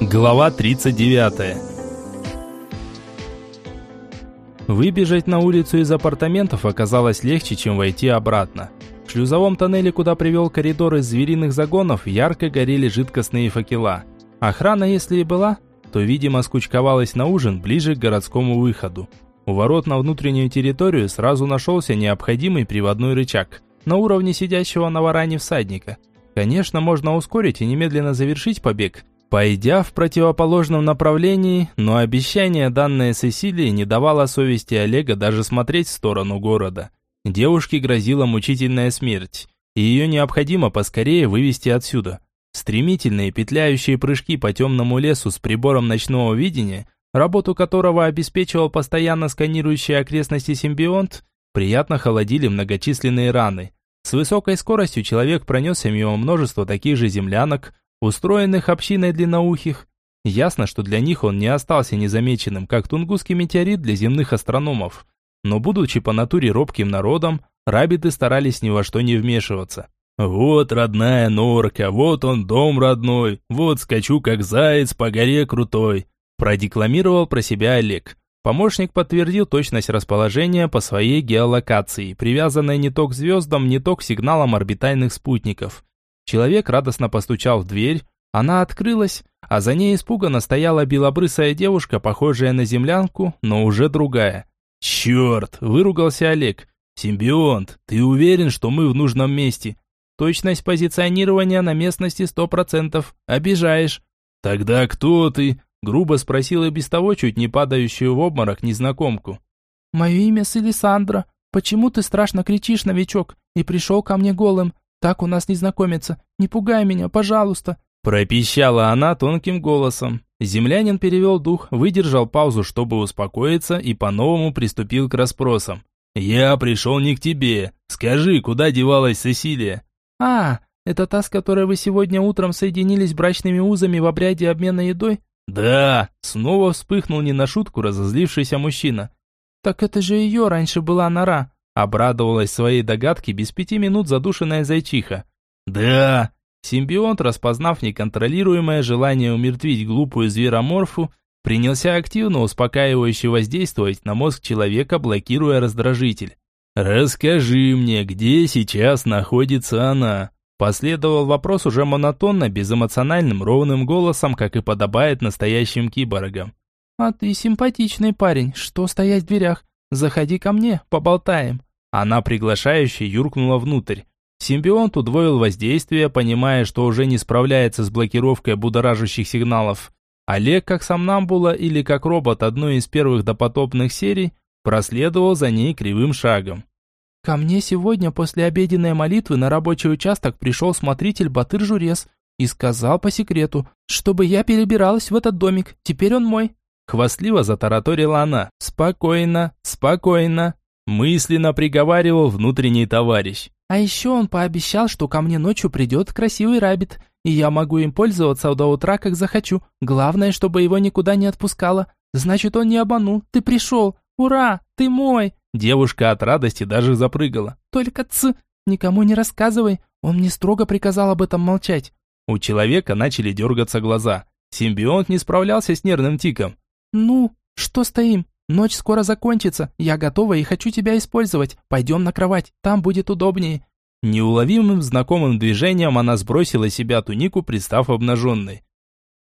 Глава 39 Выбежать на улицу из апартаментов оказалось легче, чем войти обратно. В шлюзовом тоннеле, куда привел коридор из звериных загонов, ярко горели жидкостные факела. Охрана, если и была, то, видимо, скучковалась на ужин ближе к городскому выходу. У ворот на внутреннюю территорию сразу нашелся необходимый приводной рычаг, на уровне сидящего на варане всадника. Конечно, можно ускорить и немедленно завершить побег, Пойдя в противоположном направлении, но обещание, данное Сесилии, не давало совести Олега даже смотреть в сторону города. Девушке грозила мучительная смерть, и ее необходимо поскорее вывести отсюда. Стремительные петляющие прыжки по темному лесу с прибором ночного видения, работу которого обеспечивал постоянно сканирующий окрестности симбионт, приятно холодили многочисленные раны. С высокой скоростью человек пронесся мимо множества таких же землянок, устроенных общиной длинноухих. Ясно, что для них он не остался незамеченным, как тунгусский метеорит для земных астрономов. Но будучи по натуре робким народом, рабиты старались ни во что не вмешиваться. «Вот родная норка, вот он дом родной, вот скачу как заяц по горе крутой», продекламировал про себя Олег. Помощник подтвердил точность расположения по своей геолокации, привязанной не то к звездам, не то к сигналам орбитальных спутников. Человек радостно постучал в дверь, она открылась, а за ней испуганно стояла белобрысая девушка, похожая на землянку, но уже другая. «Черт!» – выругался Олег. «Симбионт, ты уверен, что мы в нужном месте?» «Точность позиционирования на местности сто процентов. Обижаешь». «Тогда кто ты?» – грубо спросил и без того чуть не падающую в обморок незнакомку. «Мое имя Селисандра. Почему ты страшно кричишь, новичок, и пришел ко мне голым? Так у нас не знакомиться. Не пугай меня, пожалуйста!» Пропищала она тонким голосом. Землянин перевел дух, выдержал паузу, чтобы успокоиться, и по-новому приступил к расспросам. «Я пришел не к тебе. Скажи, куда девалась Сесилия?» «А, это та, с которой вы сегодня утром соединились брачными узами в обряде обмена едой?» «Да!» Снова вспыхнул не на шутку разозлившийся мужчина. «Так это же ее раньше была нора. Обрадовалась своей догадке без пяти минут задушенная зайчиха. «Да!» Симбионт, распознав неконтролируемое желание умертвить глупую звероморфу, принялся активно успокаивающе воздействовать на мозг человека, блокируя раздражитель. «Расскажи мне, где сейчас находится она?» Последовал вопрос уже монотонно, безэмоциональным, ровным голосом, как и подобает настоящим киборгам. «А ты симпатичный парень, что стоять в дверях? Заходи ко мне, поболтаем». Она приглашающе юркнула внутрь. Симбионт удвоил воздействие, понимая, что уже не справляется с блокировкой будоражащих сигналов. Олег, как сомнамбула или как робот одной из первых допотопных серий, проследовал за ней кривым шагом. «Ко мне сегодня после обеденной молитвы на рабочий участок пришел смотритель Батыр Журес и сказал по секрету, чтобы я перебиралась в этот домик, теперь он мой». Хвастливо затараторила она. «Спокойно, спокойно, мысленно приговаривал внутренний товарищ. А еще он пообещал, что ко мне ночью придет красивый рабит, и я могу им пользоваться до утра, как захочу. Главное, чтобы его никуда не отпускало. Значит, он не обманул. Ты пришел. Ура, ты мой. Девушка от радости даже запрыгала. Только ц, никому не рассказывай. Он мне строго приказал об этом молчать. У человека начали дергаться глаза. Симбионт не справлялся с нервным тиком. «Ну, что стоим? Ночь скоро закончится. Я готова и хочу тебя использовать. Пойдем на кровать, там будет удобнее». Неуловимым знакомым движением она сбросила себя тунику, пристав обнаженной.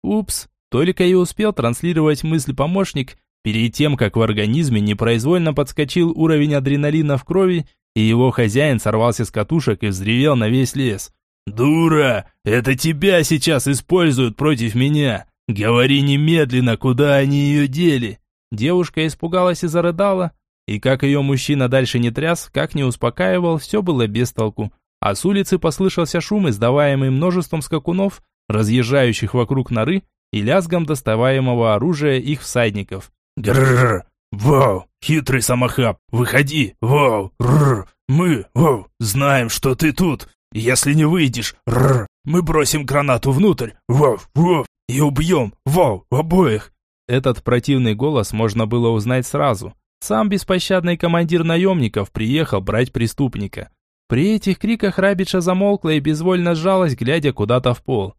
Упс, только и успел транслировать мысль помощник, перед тем, как в организме непроизвольно подскочил уровень адреналина в крови, и его хозяин сорвался с катушек и взревел на весь лес. «Дура! Это тебя сейчас используют против меня! Говори немедленно, куда они ее дели!» Девушка испугалась и зарыдала, и как ее мужчина дальше не тряс, как не успокаивал, все было без толку. А с улицы послышался шум, издаваемый множеством скакунов, разъезжающих вокруг норы и лязгом доставаемого оружия их всадников. «Грррр! Вау! Хитрый самохаб! Выходи! Вау! Рррр! Мы, вау, знаем, что ты тут! Если не выйдешь, рррр, мы бросим гранату внутрь! Вау! Вау! И убьем! Вау! Обоих! Этот противный голос можно было узнать сразу. Сам беспощадный командир наемников приехал брать преступника. При этих криках Рабича замолкла и безвольно сжалась, глядя куда-то в пол.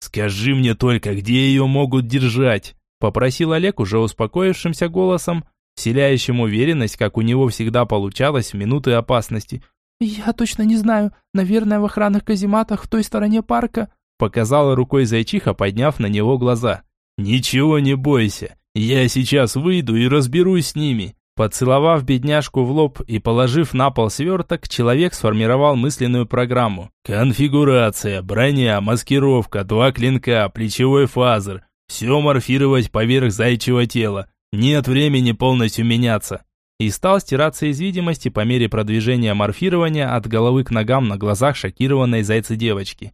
Скажи мне только, где ее могут держать?» Попросил Олег уже успокоившимся голосом, вселяющим уверенность, как у него всегда получалось в минуты опасности. «Я точно не знаю. Наверное, в охранных казематах в той стороне парка», показала рукой зайчиха, подняв на него глаза. «Ничего не бойся. Я сейчас выйду и разберусь с ними». Поцеловав бедняжку в лоб и положив на пол сверток, человек сформировал мысленную программу. Конфигурация, броня, маскировка, два клинка, плечевой фазер. Все морфировать поверх зайчьего тела. Нет времени полностью меняться. И стал стираться из видимости по мере продвижения морфирования от головы к ногам на глазах шокированной зайцы-девочки.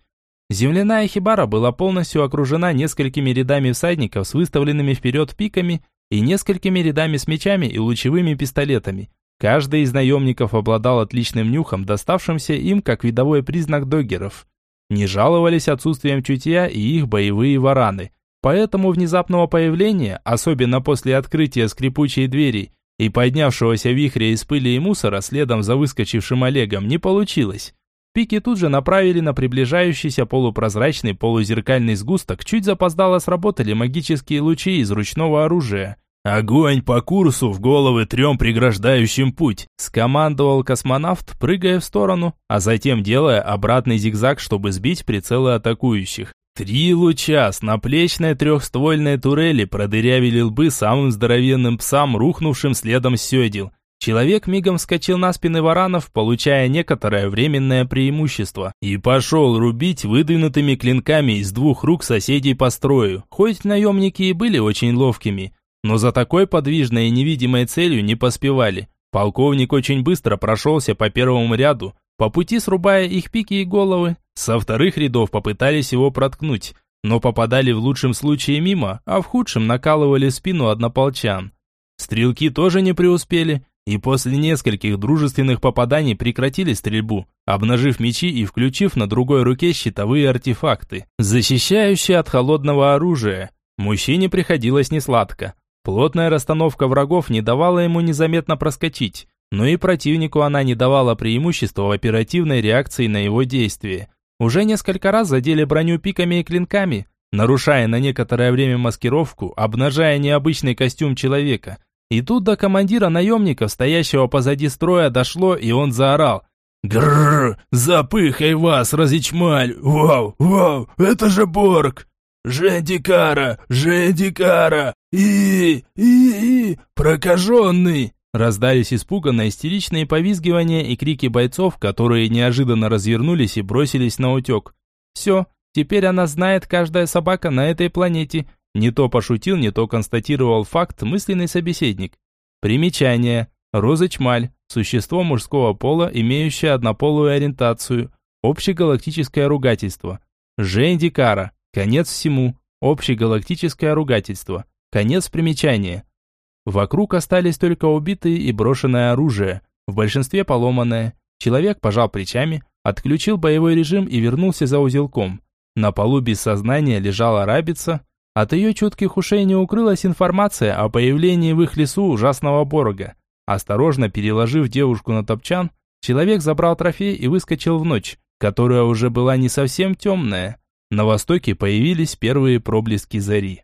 Земляная хибара была полностью окружена несколькими рядами всадников с выставленными вперед пиками и несколькими рядами с мечами и лучевыми пистолетами. Каждый из наемников обладал отличным нюхом, доставшимся им как видовой признак доггеров. Не жаловались отсутствием чутья и их боевые вараны. Поэтому внезапного появления, особенно после открытия скрипучей двери и поднявшегося вихря из пыли и мусора следом за выскочившим Олегом, не получилось. Пики тут же направили на приближающийся полупрозрачный полузеркальный сгусток, чуть запоздало сработали магические лучи из ручного оружия. «Огонь по курсу в головы трем преграждающим путь!» Скомандовал космонавт, прыгая в сторону, а затем делая обратный зигзаг, чтобы сбить прицелы атакующих. Три луча с наплечной трехствольной турели продырявили лбы самым здоровенным псам, рухнувшим следом седел. Человек мигом вскочил на спины варанов, получая некоторое временное преимущество, и пошел рубить выдвинутыми клинками из двух рук соседей по строю. Хоть наемники и были очень ловкими, но за такой подвижной и невидимой целью не поспевали. Полковник очень быстро прошелся по первому ряду, по пути срубая их пики и головы. Со вторых рядов попытались его проткнуть, но попадали в лучшем случае мимо, а в худшем накалывали спину однополчан. Стрелки тоже не преуспели, и после нескольких дружественных попаданий прекратили стрельбу, обнажив мечи и включив на другой руке щитовые артефакты, защищающие от холодного оружия. Мужчине приходилось несладко. Плотная расстановка врагов не давала ему незаметно проскочить, но и противнику она не давала преимущества в оперативной реакции на его действия. Уже несколько раз задели броню пиками и клинками, нарушая на некоторое время маскировку, обнажая необычный костюм человека – и тут до командира наемников, стоящего позади строя, дошло, и он заорал. «Грррр! Запыхай вас, разичмаль! Вау! Вау! Это же Борг! Жендикара! Жендикара! И... и... и... прокаженный!» Раздались испуганно истеричные повизгивания и крики бойцов, которые неожиданно развернулись и бросились на утек. «Все, теперь она знает каждая собака на этой планете, не то пошутил, не то констатировал факт мысленный собеседник. Примечание. Роза Чмаль. Существо мужского пола, имеющее однополую ориентацию. Общегалактическое ругательство. Жень Кара. Конец всему. Общегалактическое ругательство. Конец примечания. Вокруг остались только убитые и брошенное оружие, в большинстве поломанное. Человек пожал плечами, отключил боевой режим и вернулся за узелком. На полу без сознания лежала рабица, от ее чутких ушей не укрылась информация о появлении в их лесу ужасного борога. Осторожно переложив девушку на топчан, человек забрал трофей и выскочил в ночь, которая уже была не совсем темная. На востоке появились первые проблески зари.